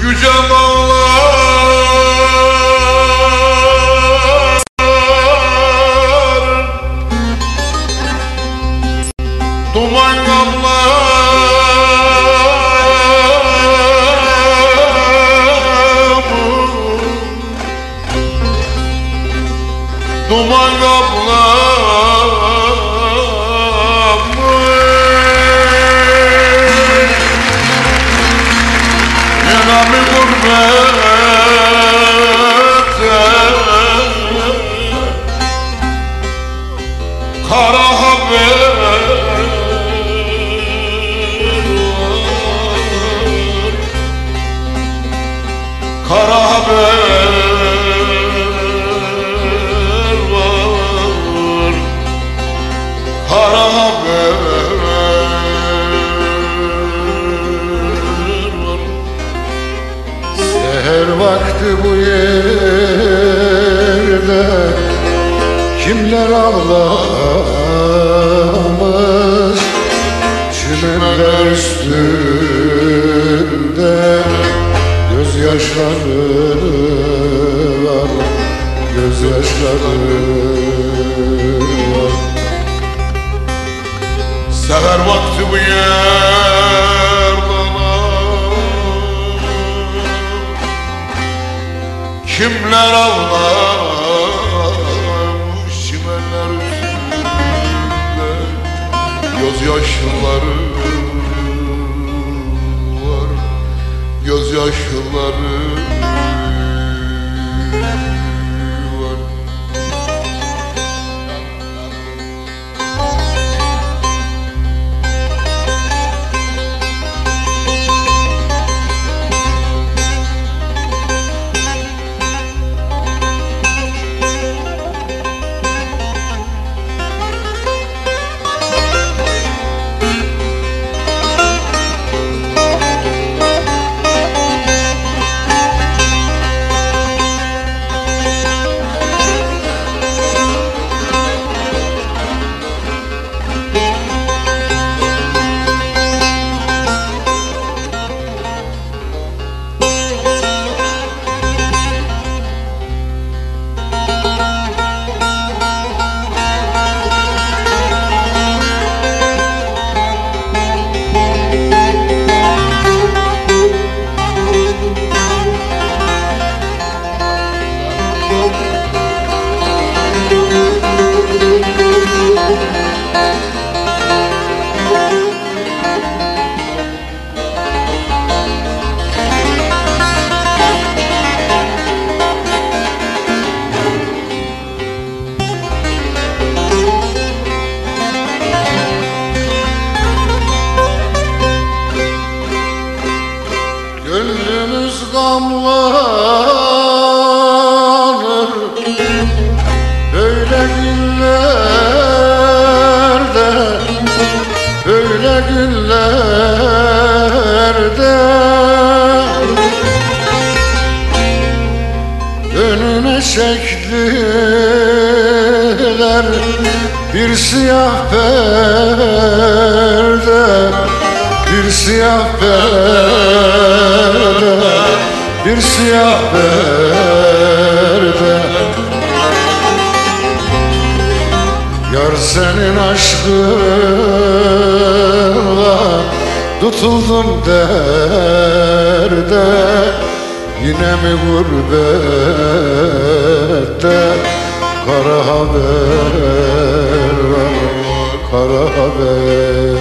Şu güce dağlar Duman Duman kaplar bu yerde. Kimler ağlamış Çimenler üstünde? Gözyaşları var Gözyaşları var. Seher vakti bu yerden Kimler ağlamış çimenler üstünde Gözyaşları var. Gözyaşları var Gönlümüz gamlanır günlerde Önüne çektiler Bir siyah perde Bir siyah perde Bir siyah perde. Yar senin aşkınla Tutuldum derde Yine mi gurbette? Kara haber var Kara haber